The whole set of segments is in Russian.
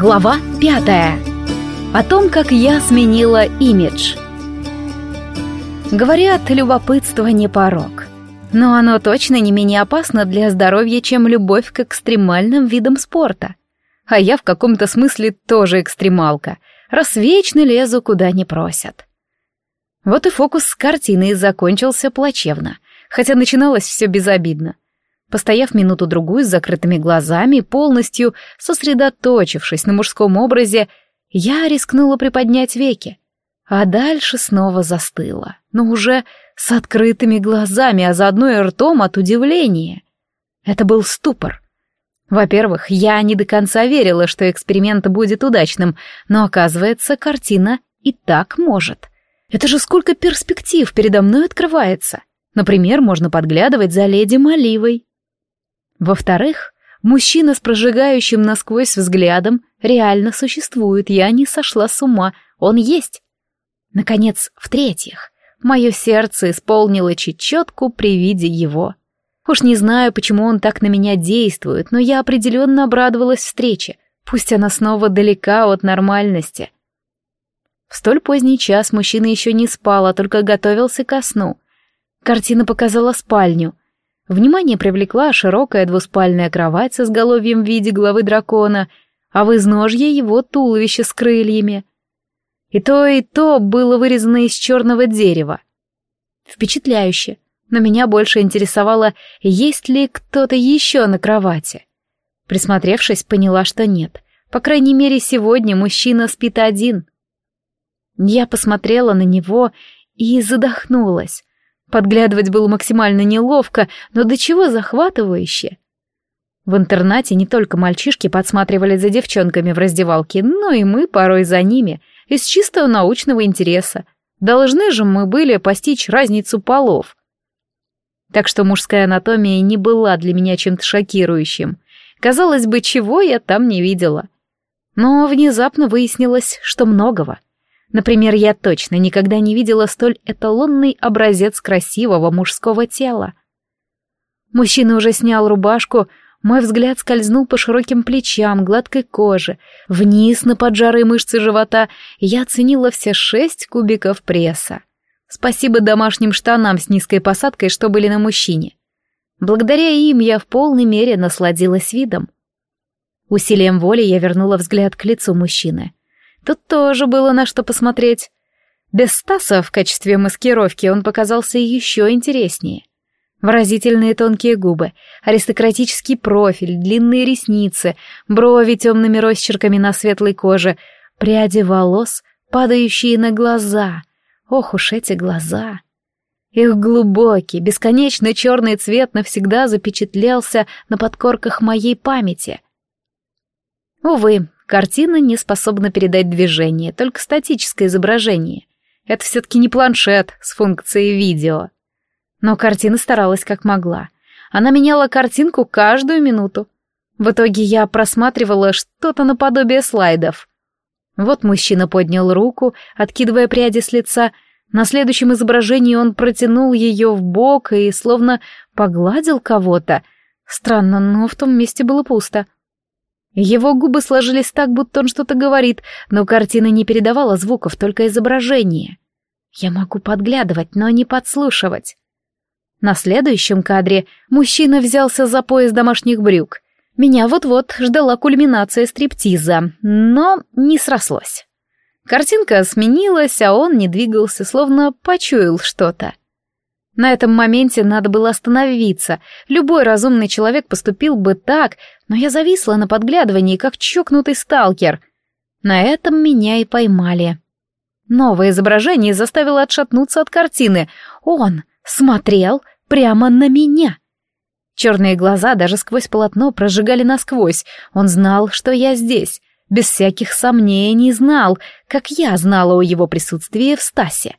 Глава пятая. О том, как я сменила имидж. Говорят, любопытство не порог. Но оно точно не менее опасно для здоровья, чем любовь к экстремальным видам спорта. А я в каком-то смысле тоже экстремалка, раз вечно лезу куда не просят. Вот и фокус с картиной закончился плачевно, хотя начиналось все безобидно. Постояв минуту-другую с закрытыми глазами, полностью сосредоточившись на мужском образе, я рискнула приподнять веки, а дальше снова застыла, но уже с открытыми глазами, а заодно и ртом от удивления. Это был ступор. Во-первых, я не до конца верила, что эксперимент будет удачным, но оказывается, картина и так может. Это же сколько перспектив передо мной открывается. Например, можно подглядывать за леди Маливой. Во-вторых, мужчина с прожигающим насквозь взглядом реально существует, я не сошла с ума, он есть. Наконец, в-третьих, мое сердце исполнило чечетку при виде его. Уж не знаю, почему он так на меня действует, но я определенно обрадовалась встрече, пусть она снова далека от нормальности. В столь поздний час мужчина еще не спал, а только готовился ко сну. Картина показала спальню — Внимание привлекла широкая двуспальная кровать с изголовьем в виде головы дракона, а в изножье его туловище с крыльями. И то, и то было вырезано из черного дерева. Впечатляюще, но меня больше интересовало, есть ли кто-то еще на кровати. Присмотревшись, поняла, что нет. По крайней мере, сегодня мужчина спит один. Я посмотрела на него и задохнулась. Подглядывать было максимально неловко, но до чего захватывающе. В интернате не только мальчишки подсматривали за девчонками в раздевалке, но и мы порой за ними, из чистого научного интереса. Должны же мы были постичь разницу полов. Так что мужская анатомия не была для меня чем-то шокирующим. Казалось бы, чего я там не видела. Но внезапно выяснилось, что многого — Например, я точно никогда не видела столь эталонный образец красивого мужского тела. Мужчина уже снял рубашку, мой взгляд скользнул по широким плечам, гладкой коже, вниз на поджарые мышцы живота, и я оценила все шесть кубиков пресса. Спасибо домашним штанам с низкой посадкой, что были на мужчине. Благодаря им я в полной мере насладилась видом. Усилием воли я вернула взгляд к лицу мужчины. Тут тоже было на что посмотреть. Без Стаса в качестве маскировки он показался еще интереснее. Выразительные тонкие губы, аристократический профиль, длинные ресницы, брови темными росчерками на светлой коже, пряди волос, падающие на глаза. Ох уж эти глаза! Их глубокий, бесконечно черный цвет навсегда запечатлелся на подкорках моей памяти. Увы, Картина не способна передать движение, только статическое изображение. Это все-таки не планшет с функцией видео. Но картина старалась как могла. Она меняла картинку каждую минуту. В итоге я просматривала что-то наподобие слайдов. Вот мужчина поднял руку, откидывая пряди с лица. На следующем изображении он протянул ее в бок и словно погладил кого-то. Странно, но в том месте было пусто. — его губы сложились так, будто он что-то говорит, но картина не передавала звуков, только изображение. Я могу подглядывать, но не подслушивать. На следующем кадре мужчина взялся за пояс домашних брюк. Меня вот-вот ждала кульминация стриптиза, но не срослось. Картинка сменилась, а он не двигался, словно почуял что-то. На этом моменте надо было остановиться. Любой разумный человек поступил бы так, но я зависла на подглядывании, как чокнутый сталкер. На этом меня и поймали. Новое изображение заставило отшатнуться от картины. Он смотрел прямо на меня. Черные глаза даже сквозь полотно прожигали насквозь. Он знал, что я здесь. Без всяких сомнений знал, как я знала о его присутствии в Стасе.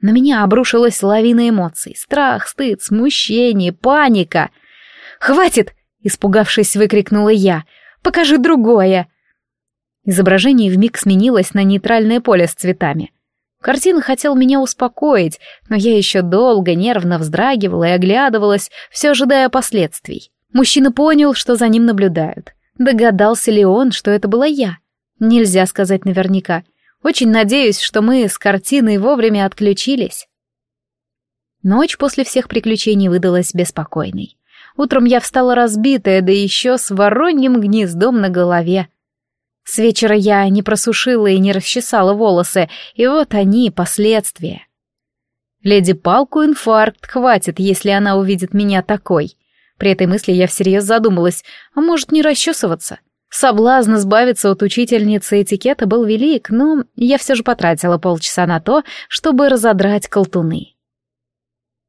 На меня обрушилась лавина эмоций. Страх, стыд, смущение, паника. «Хватит!» — испугавшись, выкрикнула я. «Покажи другое!» Изображение вмиг сменилось на нейтральное поле с цветами. Картина хотел меня успокоить, но я еще долго нервно вздрагивала и оглядывалась, все ожидая последствий. Мужчина понял, что за ним наблюдают. Догадался ли он, что это была я? Нельзя сказать наверняка. Очень надеюсь, что мы с картиной вовремя отключились. Ночь после всех приключений выдалась беспокойной. Утром я встала разбитая, да еще с вороньим гнездом на голове. С вечера я не просушила и не расчесала волосы, и вот они, последствия. Леди Палку инфаркт хватит, если она увидит меня такой. При этой мысли я всерьез задумалась, а может не расчесываться? Соблазн избавиться от учительницы этикета был велик, но я все же потратила полчаса на то, чтобы разодрать колтуны.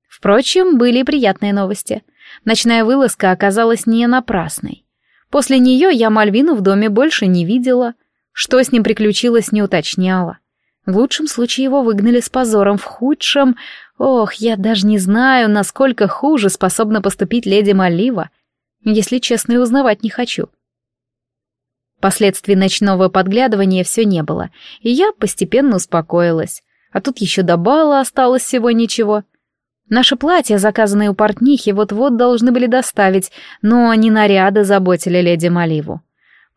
Впрочем, были приятные новости. Ночная вылазка оказалась не напрасной. После нее я Мальвину в доме больше не видела. Что с ним приключилось, не уточняла. В лучшем случае его выгнали с позором, в худшем... Ох, я даже не знаю, насколько хуже способна поступить леди Малива. Если честно, и узнавать не хочу. Последствий ночного подглядывания все не было, и я постепенно успокоилась. А тут еще до бала осталось всего ничего. Наши платья, заказанные у портнихи, вот-вот должны были доставить, но не наряды заботили леди Маливу.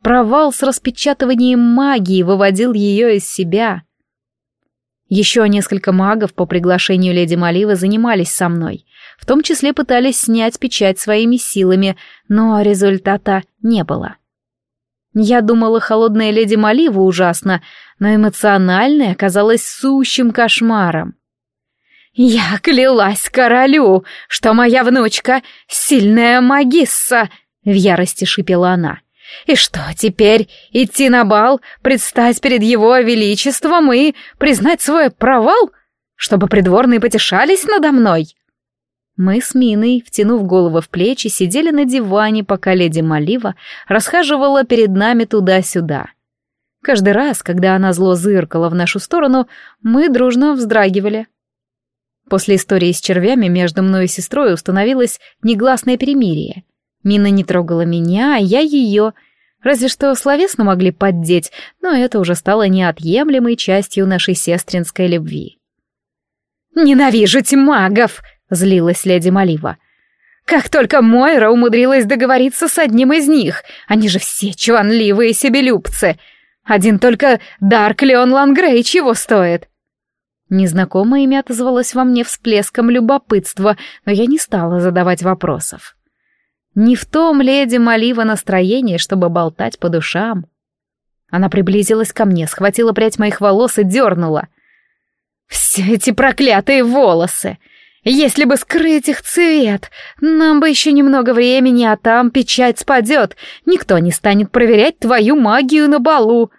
Провал с распечатыванием магии выводил ее из себя. Еще несколько магов по приглашению леди Маливы занимались со мной, в том числе пытались снять печать своими силами, но результата не было. Я думала, холодная леди Малива ужасно, но эмоциональная оказалась сущим кошмаром. «Я клялась королю, что моя внучка — сильная магисса!» — в ярости шипела она. «И что теперь, идти на бал, предстать перед его величеством и признать свой провал, чтобы придворные потешались надо мной?» Мы с Миной, втянув головы в плечи, сидели на диване, пока леди Малива расхаживала перед нами туда-сюда. Каждый раз, когда она зло зыркала в нашу сторону, мы дружно вздрагивали. После истории с червями между мной и сестрой установилось негласное перемирие. Мина не трогала меня, а я ее. Разве что словесно могли поддеть, но это уже стало неотъемлемой частью нашей сестринской любви. «Ненавижу магов!» — злилась леди Малива. «Как только Мойра умудрилась договориться с одним из них, они же все чванливые себелюбцы. Один только Дарк Леон Лангрей чего стоит?» Незнакомое имя отозвалось во мне всплеском любопытства, но я не стала задавать вопросов. Не в том леди Малива настроение, чтобы болтать по душам. Она приблизилась ко мне, схватила прядь моих волос и дернула. «Все эти проклятые волосы! Если бы скрыть их цвет, нам бы еще немного времени, а там печать спадет. Никто не станет проверять твою магию на балу.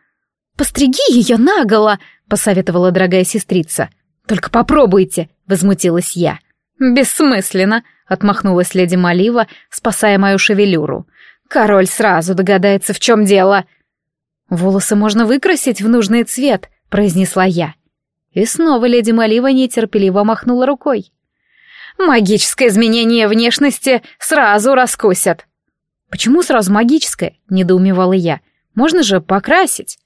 Постриги ее наголо!» посоветовала дорогая сестрица. «Только попробуйте», — возмутилась я. «Бессмысленно», — отмахнулась леди Малива, спасая мою шевелюру. «Король сразу догадается, в чем дело». «Волосы можно выкрасить в нужный цвет», — произнесла я. И снова леди Малива нетерпеливо махнула рукой. «Магическое изменение внешности сразу раскусят». «Почему сразу магическое?» — недоумевала я. «Можно же покрасить».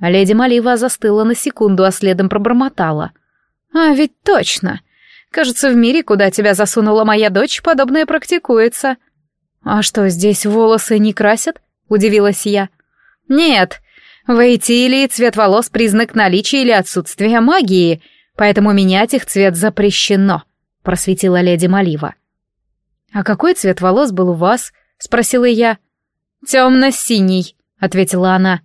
А леди Малива застыла на секунду, а следом пробормотала. «А ведь точно! Кажется, в мире, куда тебя засунула моя дочь, подобное практикуется». «А что, здесь волосы не красят?» — удивилась я. «Нет, в Эйтилии цвет волос — признак наличия или отсутствия магии, поэтому менять их цвет запрещено», — просветила леди Малива. «А какой цвет волос был у вас?» — спросила я. «Темно-синий», — ответила она.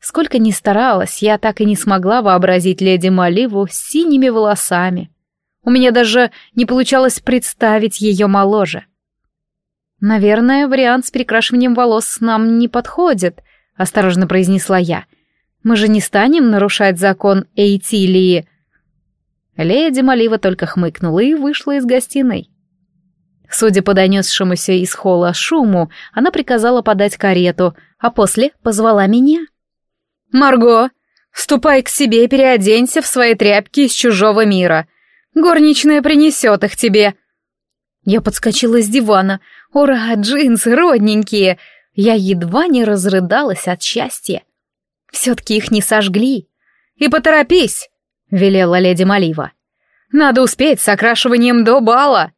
Сколько ни старалась, я так и не смогла вообразить леди Маливу с синими волосами. У меня даже не получалось представить ее моложе. «Наверное, вариант с перекрашиванием волос нам не подходит», — осторожно произнесла я. «Мы же не станем нарушать закон Эйтилии». Леди Малива только хмыкнула и вышла из гостиной. Судя по донесшемуся из холла шуму, она приказала подать карету, а после позвала меня. «Марго, ступай к себе и переоденься в свои тряпки из чужого мира. Горничная принесет их тебе». Я подскочила с дивана. «Ура, джинсы родненькие!» Я едва не разрыдалась от счастья. Все-таки их не сожгли. «И поторопись!» — велела леди Малива. «Надо успеть с окрашиванием до бала!»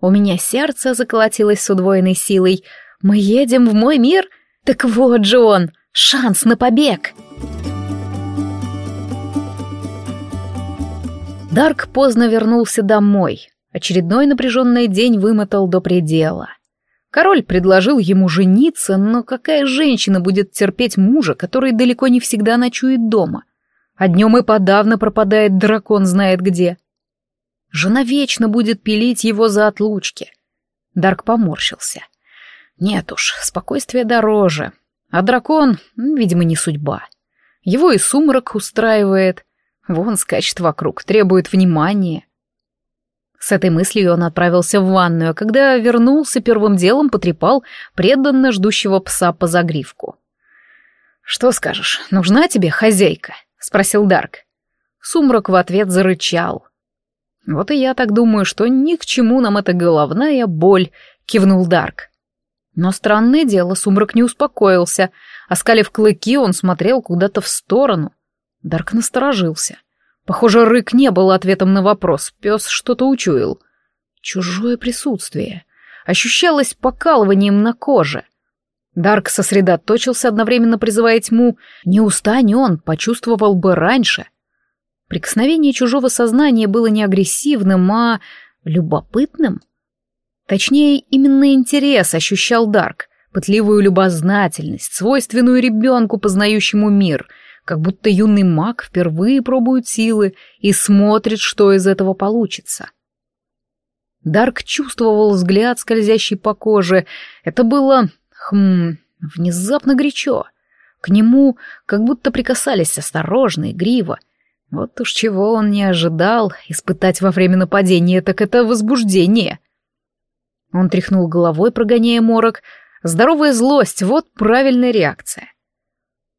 У меня сердце заколотилось с удвоенной силой. Мы едем в мой мир? Так вот же он, шанс на побег!» Дарк поздно вернулся домой. Очередной напряженный день вымотал до предела. Король предложил ему жениться, но какая женщина будет терпеть мужа, который далеко не всегда ночует дома? А днем и подавно пропадает дракон знает где. Жена вечно будет пилить его за отлучки. Дарк поморщился. Нет уж, спокойствие дороже. А дракон, видимо, не судьба. Его и сумрак устраивает. Вон скачет вокруг, требует внимания. С этой мыслью он отправился в ванную, а когда вернулся, первым делом потрепал преданно ждущего пса по загривку. «Что скажешь, нужна тебе хозяйка?» — спросил Дарк. Сумрак в ответ зарычал. «Вот и я так думаю, что ни к чему нам эта головная боль», — кивнул Дарк. Но странное дело, Сумрак не успокоился. Оскалив клыки, он смотрел куда-то в сторону. Дарк насторожился. — Похоже, рык не был ответом на вопрос, пес что-то учуял. Чужое присутствие. Ощущалось покалыванием на коже. Дарк сосредоточился, одновременно призывая тьму. Не устань он, почувствовал бы раньше. Прикосновение чужого сознания было не агрессивным, а любопытным. Точнее, именно интерес ощущал Дарк, пытливую любознательность, свойственную ребенку, познающему мир — как будто юный маг впервые пробует силы и смотрит, что из этого получится. Дарк чувствовал взгляд, скользящий по коже. Это было, хм, внезапно горячо. К нему как будто прикасались осторожно, игриво. Вот уж чего он не ожидал испытать во время нападения, так это возбуждение. Он тряхнул головой, прогоняя морок. Здоровая злость — вот правильная реакция.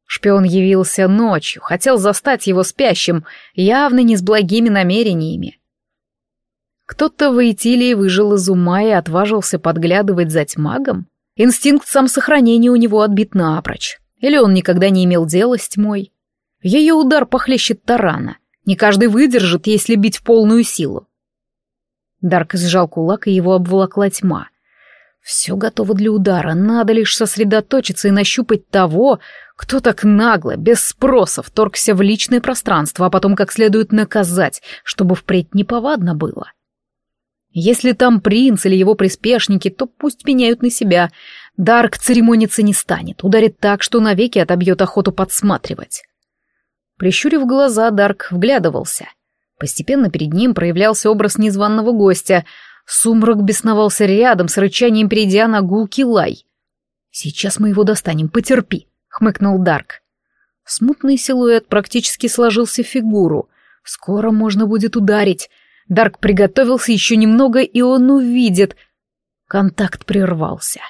Шпион явился ночью, хотел застать его спящим, явно не с благими намерениями. Кто-то в Итилии выжил из ума и отважился подглядывать за тьмагом? Инстинкт самосохранения у него отбит напрочь. Или он никогда не имел дела с тьмой? Ее удар похлещет тарана. Не каждый выдержит, если бить в полную силу. Дарк сжал кулак, и его обволокла тьма. Все готово для удара, надо лишь сосредоточиться и нащупать того, кто так нагло, без спроса, вторгся в личное пространство, а потом как следует наказать, чтобы впредь неповадно было. Если там принц или его приспешники, то пусть меняют на себя. Дарк церемониться не станет, ударит так, что навеки отобьет охоту подсматривать. Прищурив глаза, Дарк вглядывался. Постепенно перед ним проявлялся образ незваного гостя — Сумрак бесновался рядом, с рычанием перейдя на гулкий лай. «Сейчас мы его достанем, потерпи», — хмыкнул Дарк. Смутный силуэт практически сложился в фигуру. Скоро можно будет ударить. Дарк приготовился еще немного, и он увидит. Контакт прервался.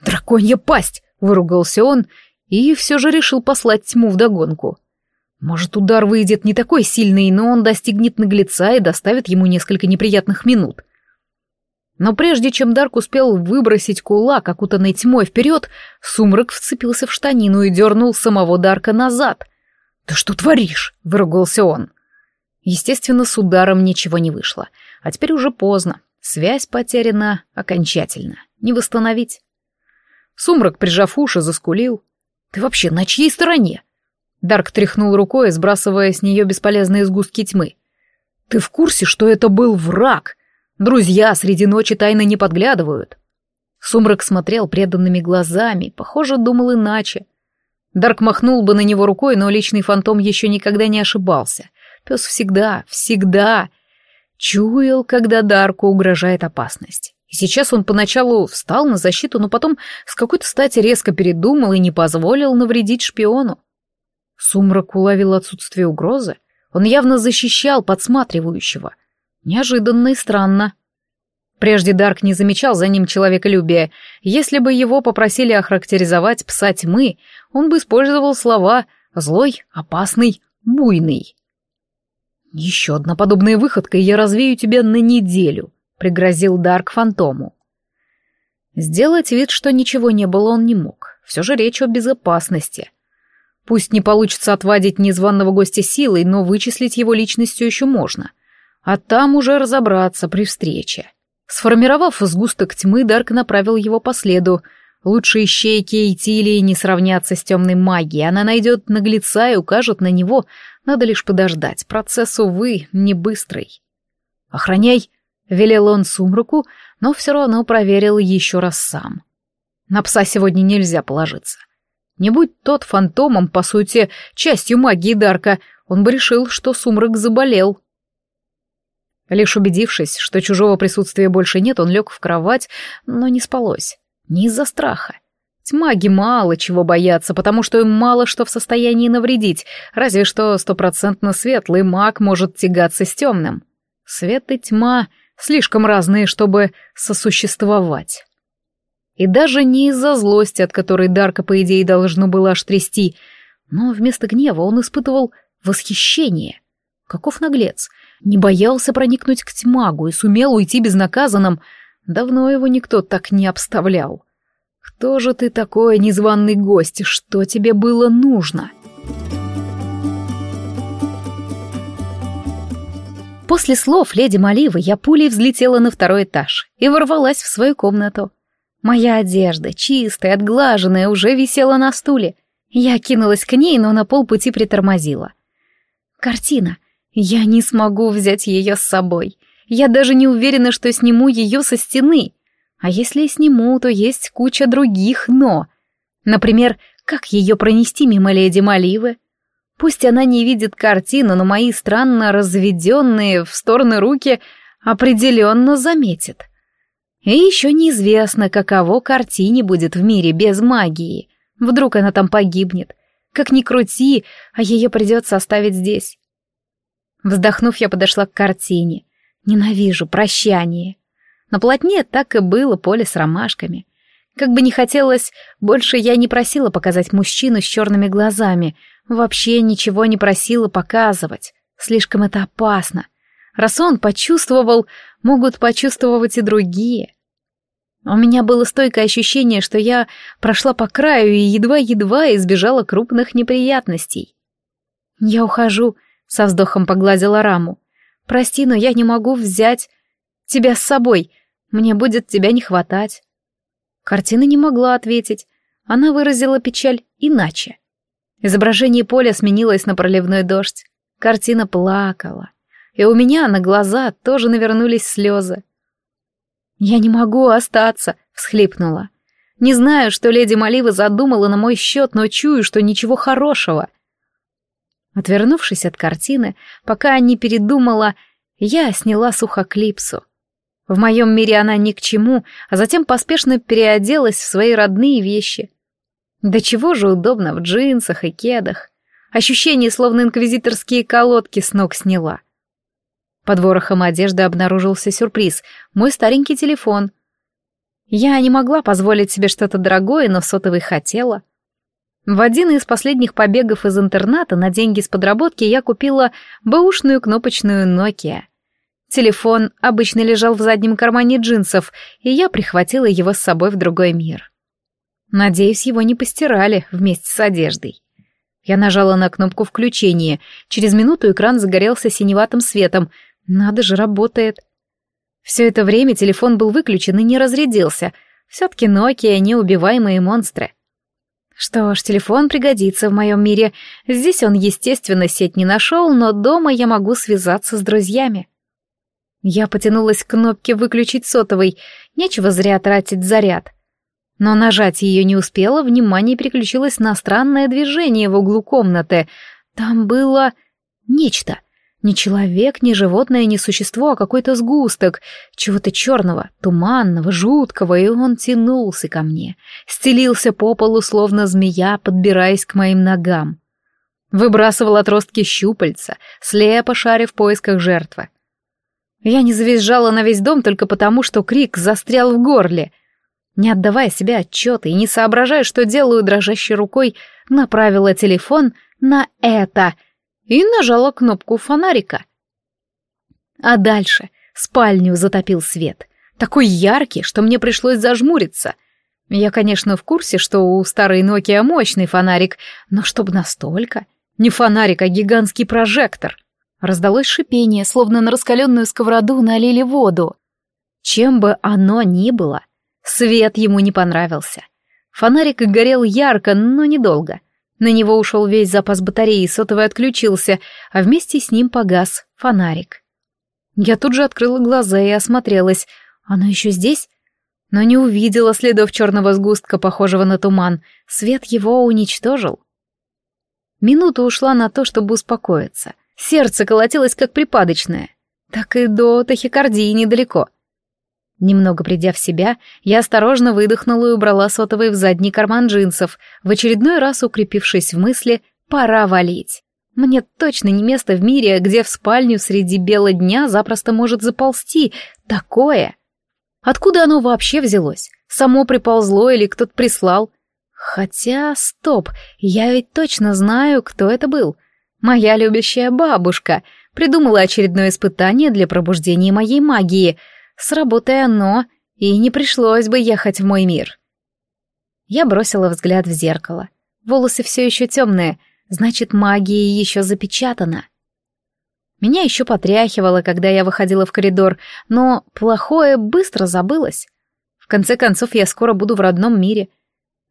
«Драконья пасть!» — выругался он и все же решил послать тьму вдогонку. Может, удар выйдет не такой сильный, но он достигнет наглеца и доставит ему несколько неприятных минут. Но прежде чем Дарк успел выбросить кулак, окутанный тьмой вперед, сумрак вцепился в штанину и дернул самого Дарка назад. «Ты что творишь?» — выругался он. Естественно, с ударом ничего не вышло. А теперь уже поздно. Связь потеряна окончательно. Не восстановить. Сумрак, прижав уши, заскулил. «Ты вообще на чьей стороне?» Дарк тряхнул рукой, сбрасывая с нее бесполезные сгустки тьмы. «Ты в курсе, что это был враг?» Друзья среди ночи тайно не подглядывают. Сумрак смотрел преданными глазами, похоже, думал иначе. Дарк махнул бы на него рукой, но личный фантом еще никогда не ошибался. Пес всегда, всегда чуял, когда Дарку угрожает опасность. И сейчас он поначалу встал на защиту, но потом с какой-то стати резко передумал и не позволил навредить шпиону. Сумрак уловил отсутствие угрозы. Он явно защищал подсматривающего — Неожиданно и странно. Прежде Дарк не замечал за ним человеколюбия. Если бы его попросили охарактеризовать пса тьмы, он бы использовал слова «злой», «опасный», «буйный». «Еще одна подобная выходка, и я развею тебя на неделю», — пригрозил Дарк фантому. Сделать вид, что ничего не было, он не мог. Все же речь о безопасности. Пусть не получится отвадить незваного гостя силой, но вычислить его личность все еще можно — а там уже разобраться при встрече. Сформировав сгусток тьмы, Дарк направил его по следу. Лучшие щейки и тилии не сравнятся с темной магией. Она найдет наглеца и укажет на него. Надо лишь подождать. Процесс, увы, не быстрый. «Охраняй!» — велел он сумраку, но все равно проверил еще раз сам. На пса сегодня нельзя положиться. Не будь тот фантомом, по сути, частью магии Дарка, он бы решил, что сумрак заболел. Лишь убедившись, что чужого присутствия больше нет, он лег в кровать, но не спалось. Не из-за страха. Тьмаги мало чего боятся, потому что им мало что в состоянии навредить, разве что стопроцентно светлый маг может тягаться с темным. Свет и тьма слишком разные, чтобы сосуществовать. И даже не из-за злости, от которой Дарка, по идее, должно было аж трясти, но вместо гнева он испытывал восхищение. Каков наглец! Не боялся проникнуть к тьмагу и сумел уйти безнаказанным. Давно его никто так не обставлял. Кто же ты такой, незваный гость? Что тебе было нужно? После слов леди Маливы я пулей взлетела на второй этаж и ворвалась в свою комнату. Моя одежда, чистая, отглаженная, уже висела на стуле. Я кинулась к ней, но на полпути притормозила. Картина. Я не смогу взять ее с собой. Я даже не уверена, что сниму ее со стены. А если сниму, то есть куча других «но». Например, как ее пронести мимо леди Маливы? Пусть она не видит картину, но мои странно разведенные в стороны руки определенно заметит. И еще неизвестно, каково картине будет в мире без магии. Вдруг она там погибнет. Как ни крути, а ее придется оставить здесь. Вздохнув, я подошла к картине. Ненавижу прощание. На полотне так и было поле с ромашками. Как бы не хотелось, больше я не просила показать мужчину с черными глазами. Вообще ничего не просила показывать. Слишком это опасно. Раз он почувствовал, могут почувствовать и другие. У меня было стойкое ощущение, что я прошла по краю и едва-едва избежала крупных неприятностей. «Я ухожу», — со вздохом погладила раму. «Прости, но я не могу взять тебя с собой. Мне будет тебя не хватать». Картина не могла ответить. Она выразила печаль иначе. Изображение поля сменилось на проливной дождь. Картина плакала и у меня на глаза тоже навернулись слезы. «Я не могу остаться», — всхлипнула. «Не знаю, что леди Малива задумала на мой счет, но чую, что ничего хорошего». Отвернувшись от картины, пока не передумала, я сняла сухоклипсу. В моем мире она ни к чему, а затем поспешно переоделась в свои родные вещи. Да чего же удобно в джинсах и кедах. Ощущение, словно инквизиторские колодки с ног сняла. — под ворохом одежды обнаружился сюрприз — мой старенький телефон. Я не могла позволить себе что-то дорогое, но сотовый хотела. В один из последних побегов из интерната на деньги с подработки я купила бэушную кнопочную Nokia. Телефон обычно лежал в заднем кармане джинсов, и я прихватила его с собой в другой мир. Надеюсь, его не постирали вместе с одеждой. Я нажала на кнопку включения. Через минуту экран загорелся синеватым светом, надо же, работает. Все это время телефон был выключен и не разрядился. Все-таки Nokia — неубиваемые монстры. Что ж, телефон пригодится в моем мире. Здесь он, естественно, сеть не нашел, но дома я могу связаться с друзьями. Я потянулась к кнопке «Выключить сотовый». Нечего зря тратить заряд. Но нажать ее не успела, внимание переключилось на странное движение в углу комнаты. Там было... нечто — не человек, не животное, не существо, а какой-то сгусток, чего-то черного, туманного, жуткого, и он тянулся ко мне, стелился по полу, словно змея, подбираясь к моим ногам. Выбрасывал отростки щупальца, слепо шаря в поисках жертвы. Я не завизжала на весь дом только потому, что крик застрял в горле. Не отдавая себе отчета и не соображая, что делаю дрожащей рукой, направила телефон на это — и нажала кнопку фонарика. А дальше спальню затопил свет, такой яркий, что мне пришлось зажмуриться. Я, конечно, в курсе, что у старой Nokia мощный фонарик, но чтобы настолько... Не фонарик, а гигантский прожектор. Раздалось шипение, словно на раскаленную сковороду налили воду. Чем бы оно ни было, свет ему не понравился. Фонарик горел ярко, но недолго. На него ушел весь запас батареи, сотовый отключился, а вместе с ним погас фонарик. Я тут же открыла глаза и осмотрелась. Оно еще здесь? Но не увидела следов черного сгустка, похожего на туман. Свет его уничтожил. Минута ушла на то, чтобы успокоиться. Сердце колотилось, как припадочное. Так и до тахикардии недалеко. Немного придя в себя, я осторожно выдохнула и убрала сотовый в задний карман джинсов, в очередной раз укрепившись в мысли «пора валить». Мне точно не место в мире, где в спальню среди бела дня запросто может заползти такое. Откуда оно вообще взялось? Само приползло или кто-то прислал? Хотя, стоп, я ведь точно знаю, кто это был. Моя любящая бабушка придумала очередное испытание для пробуждения моей магии. Сработая оно, и не пришлось бы ехать в мой мир. Я бросила взгляд в зеркало. Волосы все еще темные, значит, магия еще запечатана. Меня еще потряхивало, когда я выходила в коридор, но плохое быстро забылось. В конце концов, я скоро буду в родном мире —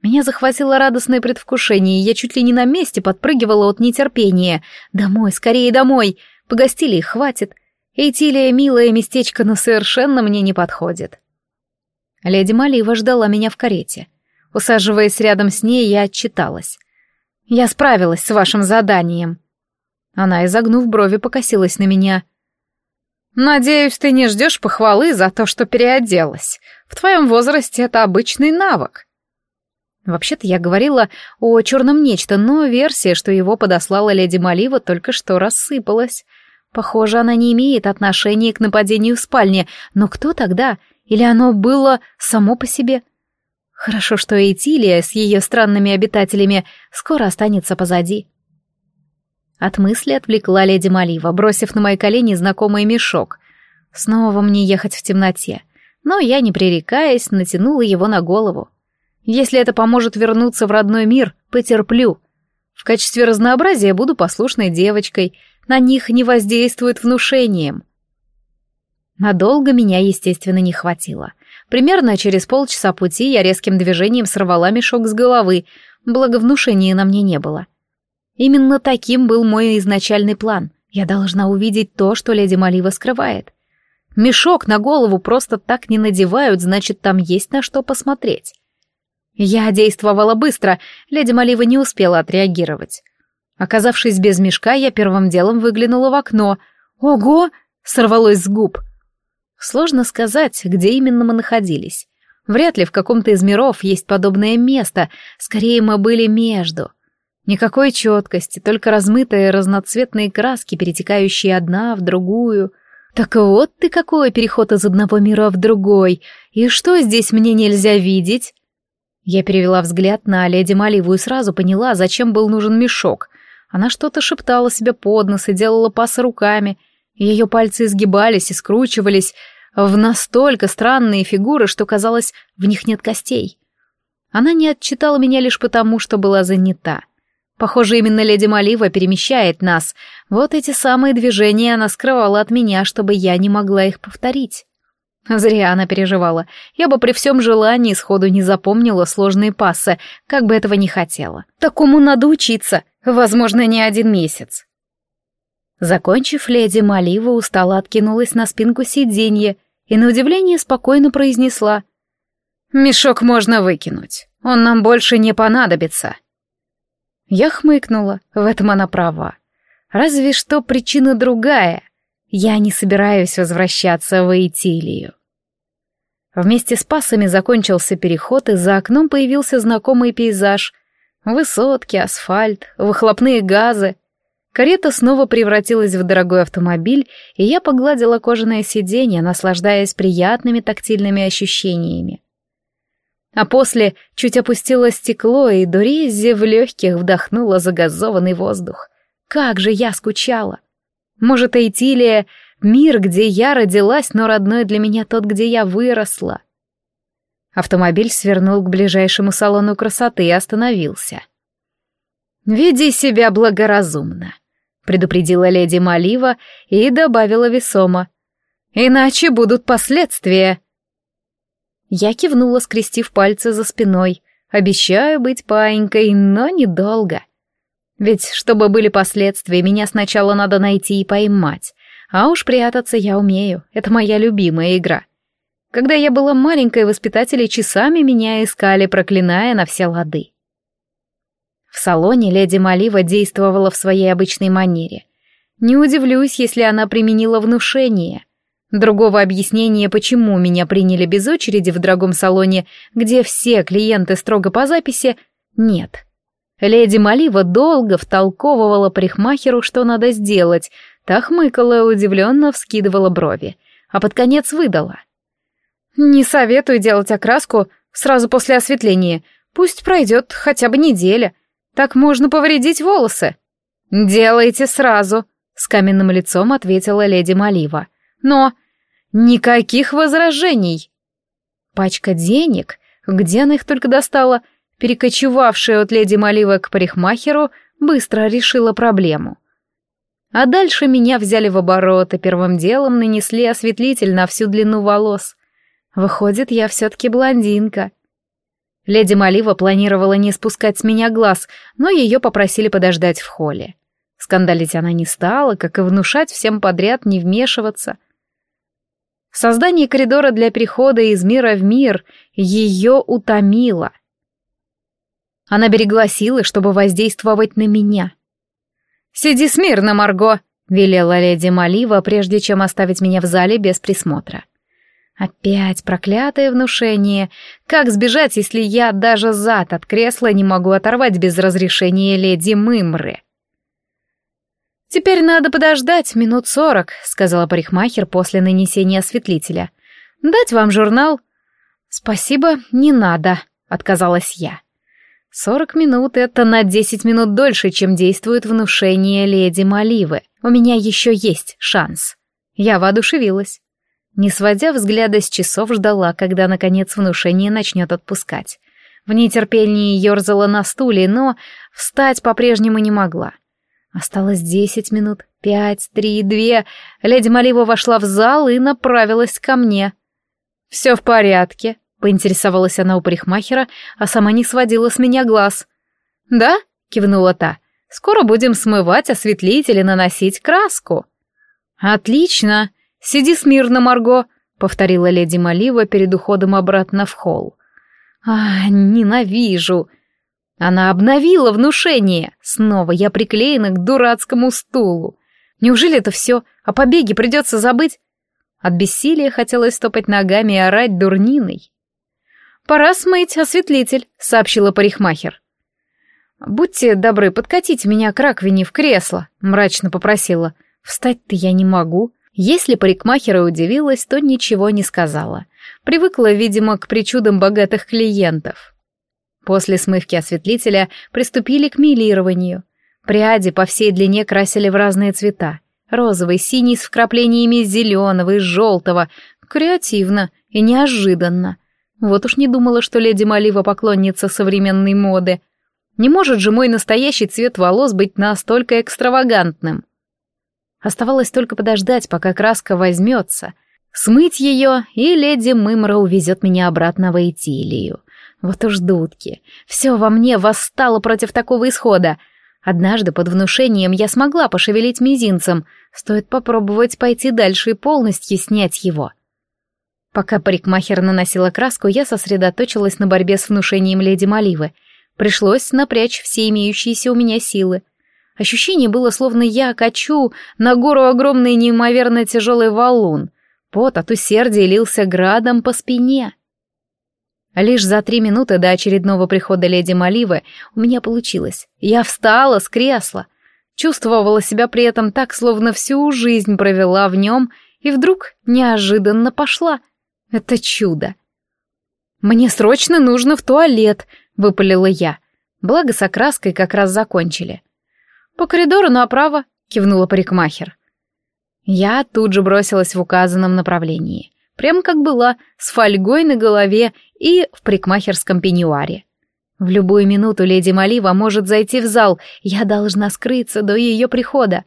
меня захватило радостное предвкушение, и я чуть ли не на месте подпрыгивала от нетерпения. «Домой, скорее домой! Погостили хватит. Эйтилия милое местечко, но совершенно мне не подходит». Леди Малива ждала меня в карете. Усаживаясь рядом с ней, я отчиталась. «Я справилась с вашим заданием». Она, изогнув брови, покосилась на меня. «Надеюсь, ты не ждешь похвалы за то, что переоделась. В твоем возрасте это обычный навык». Вообще-то я говорила о черном нечто, но версия, что его подослала леди Малива, только что рассыпалась. Похоже, она не имеет отношения к нападению в спальне, но кто тогда? Или оно было само по себе? Хорошо, что Этилия с ее странными обитателями скоро останется позади. От мысли отвлекла леди Малива, бросив на мои колени знакомый мешок. Снова мне ехать в темноте. Но я, не пререкаясь, натянула его на голову. Если это поможет вернуться в родной мир, потерплю. В качестве разнообразия буду послушной девочкой, на них не воздействует внушением. Надолго меня, естественно, не хватило. Примерно через полчаса пути я резким движением сорвала мешок с головы, благо внушения на мне не было. Именно таким был мой изначальный план. Я должна увидеть то, что леди Малива скрывает. Мешок на голову просто так не надевают, значит, там есть на что посмотреть. Я действовала быстро, леди Малива не успела отреагировать. Оказавшись без мешка, я первым делом выглянула в окно. «Ого!» — сорвалось с губ. Сложно сказать, где именно мы находились. Вряд ли в каком-то из миров есть подобное место, скорее мы были между. Никакой четкости, только размытые разноцветные краски, перетекающие одна в другую. Так вот ты какой переход из одного мира в другой, и что здесь мне нельзя видеть? Я перевела взгляд на леди Маливу и сразу поняла, зачем был нужен мешок. Она что-то шептала себе под нос и делала пасы руками. Ее пальцы изгибались и скручивались в настолько странные фигуры, что казалось, в них нет костей. Она не отчитала меня лишь потому, что была занята. Похоже, именно леди Малива перемещает нас. Вот эти самые движения она скрывала от меня, чтобы я не могла их повторить. Зря она переживала. Я бы при всем желании сходу не запомнила сложные пассы, как бы этого не хотела. Такому надо учиться, возможно, не один месяц. Закончив, леди Малива устало откинулась на спинку сиденья и, на удивление, спокойно произнесла. «Мешок можно выкинуть, он нам больше не понадобится». Я хмыкнула, в этом она права. Разве что причина другая — я не собираюсь возвращаться в Эйтилию. Вместе с пасами закончился переход, и за окном появился знакомый пейзаж. Высотки, асфальт, выхлопные газы. Карета снова превратилась в дорогой автомобиль, и я погладила кожаное сиденье, наслаждаясь приятными тактильными ощущениями. А после чуть опустило стекло, и Дурези в легких вдохнула загазованный воздух. Как же я скучала! Может, Эйтилия — мир, где я родилась, но родной для меня тот, где я выросла. Автомобиль свернул к ближайшему салону красоты и остановился. «Веди себя благоразумно», — предупредила леди Малива и добавила весомо. «Иначе будут последствия». Я кивнула, скрестив пальцы за спиной. Обещаю быть паинькой, но недолго. Ведь, чтобы были последствия, меня сначала надо найти и поймать. А уж прятаться я умею, это моя любимая игра. Когда я была маленькой, воспитатели часами меня искали, проклиная на все лады. В салоне леди Малива действовала в своей обычной манере. Не удивлюсь, если она применила внушение. Другого объяснения, почему меня приняли без очереди в дорогом салоне, где все клиенты строго по записи, нет. Леди Малива долго втолковывала парикмахеру, что надо сделать, та хмыкала удивленно вскидывала брови, а под конец выдала. «Не советую делать окраску сразу после осветления, пусть пройдет хотя бы неделя, так можно повредить волосы». «Делайте сразу», — с каменным лицом ответила леди Малива. «Но никаких возражений». Пачка денег, где она их только достала, перекочевавшая от леди Малива к парикмахеру, быстро решила проблему. А дальше меня взяли в оборот и первым делом нанесли осветлитель на всю длину волос. Выходит, я все-таки блондинка. Леди Малива планировала не спускать с меня глаз, но ее попросили подождать в холле. Скандалить она не стала, как и внушать всем подряд не вмешиваться. Создание коридора для перехода из мира в мир ее утомило. Она берегла силы, чтобы воздействовать на меня. «Сиди смирно, Марго!» — велела леди Малива, прежде чем оставить меня в зале без присмотра. Опять проклятое внушение. Как сбежать, если я даже зад от кресла не могу оторвать без разрешения леди Мымры? «Теперь надо подождать минут сорок», — сказала парикмахер после нанесения осветлителя. «Дать вам журнал?» «Спасибо, не надо», — отказалась я. Сорок минут — это на десять минут дольше, чем действует внушение леди Маливы. У меня еще есть шанс. Я воодушевилась. Не сводя взгляда с часов, ждала, когда, наконец, внушение начнет отпускать. В нетерпении ерзала на стуле, но встать по-прежнему не могла. Осталось десять минут, пять, три, две. Леди Малива вошла в зал и направилась ко мне. «Все в порядке», Поинтересовалась она у парикмахера, а сама не сводила с меня глаз. «Да?» — кивнула та. «Скоро будем смывать осветлитель и наносить краску». «Отлично! Сиди смирно, Марго!» — повторила леди Малива перед уходом обратно в холл. «А, ненавижу!» Она обновила внушение. Снова я приклеена к дурацкому стулу. Неужели это все? О побеге придется забыть? От бессилия хотелось стопать ногами и орать дурниной. «Пора смыть осветлитель», — сообщила парикмахер. «Будьте добры, подкатите меня к раковине в кресло», — мрачно попросила. «Встать-то я не могу». Если парикмахера удивилась, то ничего не сказала. Привыкла, видимо, к причудам богатых клиентов. После смывки осветлителя приступили к милированию. Пряди по всей длине красили в разные цвета. Розовый, синий с вкраплениями зеленого и желтого. Креативно и неожиданно. Вот уж не думала, что леди Малива поклонница современной моды. Не может же мой настоящий цвет волос быть настолько экстравагантным. Оставалось только подождать, пока краска возьмется, смыть ее, и леди Мымра увезет меня обратно в Эйтилию. Вот уж дудки. Все во мне восстало против такого исхода. Однажды под внушением я смогла пошевелить мизинцем. Стоит попробовать пойти дальше и полностью снять его. — Пока парикмахер наносила краску, я сосредоточилась на борьбе с внушением леди Маливы. Пришлось напрячь все имеющиеся у меня силы. Ощущение было, словно я качу на гору огромный неимоверно тяжелый валун. Пот от усердия лился градом по спине. Лишь за три минуты до очередного прихода леди Маливы у меня получилось. Я встала с кресла. Чувствовала себя при этом так, словно всю жизнь провела в нем, и вдруг неожиданно пошла — это чудо. «Мне срочно нужно в туалет», — выпалила я. Благо с окраской как раз закончили. «По коридору направо», — кивнула парикмахер. Я тут же бросилась в указанном направлении. Прямо как была, с фольгой на голове и в парикмахерском пеньюаре. В любую минуту леди Малива может зайти в зал, я должна скрыться до ее прихода.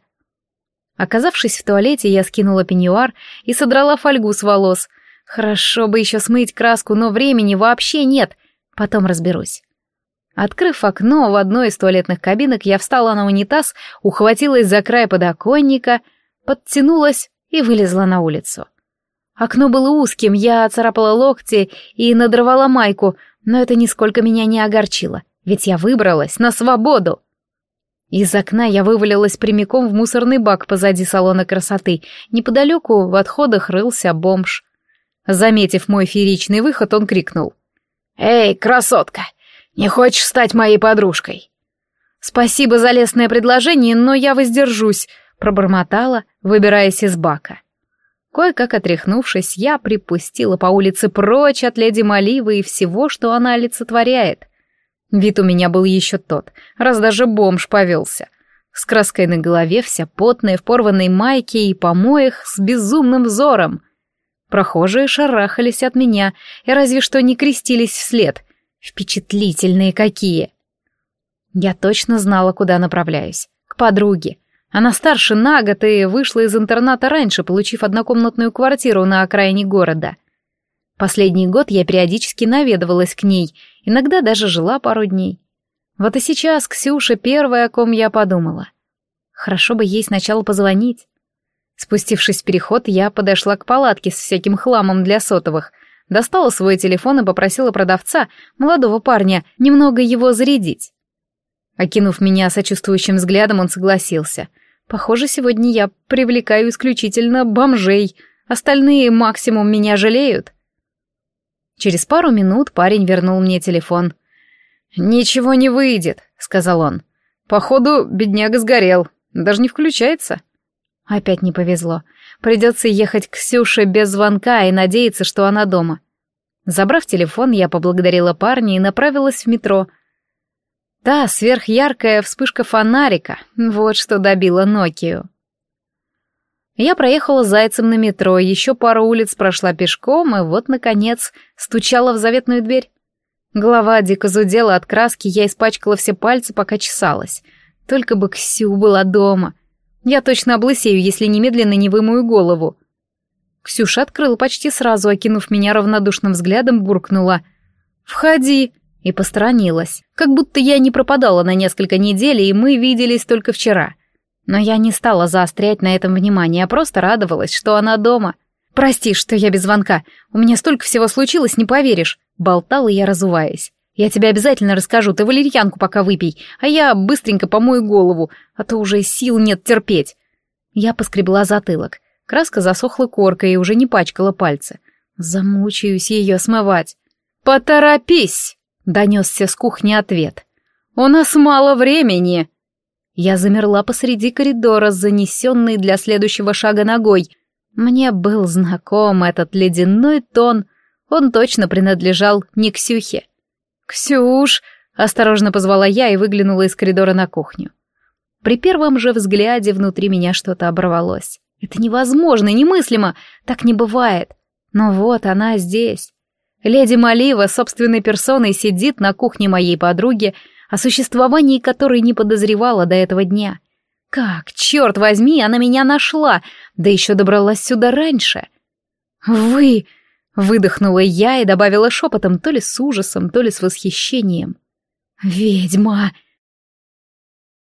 Оказавшись в туалете, я скинула пеньюар и содрала фольгу с волос — Хорошо бы еще смыть краску, но времени вообще нет. Потом разберусь. Открыв окно в одной из туалетных кабинок, я встала на унитаз, ухватилась за край подоконника, подтянулась и вылезла на улицу. Окно было узким, я царапала локти и надрывала майку, но это нисколько меня не огорчило, ведь я выбралась на свободу. Из окна я вывалилась прямиком в мусорный бак позади салона красоты. Неподалеку в отходах рылся бомж. Заметив мой фееричный выход, он крикнул. «Эй, красотка, не хочешь стать моей подружкой?» «Спасибо за лестное предложение, но я воздержусь», — пробормотала, выбираясь из бака. Кое-как отряхнувшись, я припустила по улице прочь от леди Маливы и всего, что она олицетворяет. Вид у меня был еще тот, раз даже бомж повелся. С краской на голове, вся потная, в порванной майке и помоях с безумным взором. Прохожие шарахались от меня и разве что не крестились вслед. Впечатлительные какие! Я точно знала, куда направляюсь. К подруге. Она старше на год и вышла из интерната раньше, получив однокомнатную квартиру на окраине города. Последний год я периодически наведывалась к ней, иногда даже жила пару дней. Вот и сейчас Ксюша первая, о ком я подумала. Хорошо бы ей сначала позвонить. Спустившись в переход, я подошла к палатке с всяким хламом для сотовых, достала свой телефон и попросила продавца, молодого парня, немного его зарядить. Окинув меня сочувствующим взглядом, он согласился. Похоже, сегодня я привлекаю исключительно бомжей, остальные максимум меня жалеют. Через пару минут парень вернул мне телефон. «Ничего не выйдет», — сказал он. «Походу, бедняга сгорел. Даже не включается». Опять не повезло. Придется ехать к Ксюше без звонка и надеяться, что она дома. Забрав телефон, я поблагодарила парня и направилась в метро. Та сверхяркая вспышка фонарика, вот что добила Нокию. Я проехала зайцем на метро, еще пару улиц прошла пешком, и вот, наконец, стучала в заветную дверь. Голова дико зудела от краски, я испачкала все пальцы, пока чесалась. Только бы Ксю была дома — я точно облысею, если немедленно не вымою голову. Ксюша открыла почти сразу, окинув меня равнодушным взглядом, буркнула «Входи!» и посторонилась, как будто я не пропадала на несколько недель, и мы виделись только вчера. Но я не стала заострять на этом внимание, а просто радовалась, что она дома. «Прости, что я без звонка. У меня столько всего случилось, не поверишь», — болтала я, разуваясь. Я тебе обязательно расскажу, ты валерьянку пока выпей, а я быстренько помою голову, а то уже сил нет терпеть. Я поскребла затылок. Краска засохла коркой и уже не пачкала пальцы. Замучаюсь ее смывать. «Поторопись!» — донесся с кухни ответ. «У нас мало времени!» Я замерла посреди коридора, занесенной для следующего шага ногой. Мне был знаком этот ледяной тон. Он точно принадлежал не Ксюхе. «Ксюш!» — осторожно позвала я и выглянула из коридора на кухню. При первом же взгляде внутри меня что-то оборвалось. Это невозможно, немыслимо, так не бывает. Но вот она здесь. Леди Малива собственной персоной сидит на кухне моей подруги, о существовании которой не подозревала до этого дня. Как, черт возьми, она меня нашла, да еще добралась сюда раньше. «Вы...» Выдохнула я и добавила шепотом, то ли с ужасом, то ли с восхищением. «Ведьма!»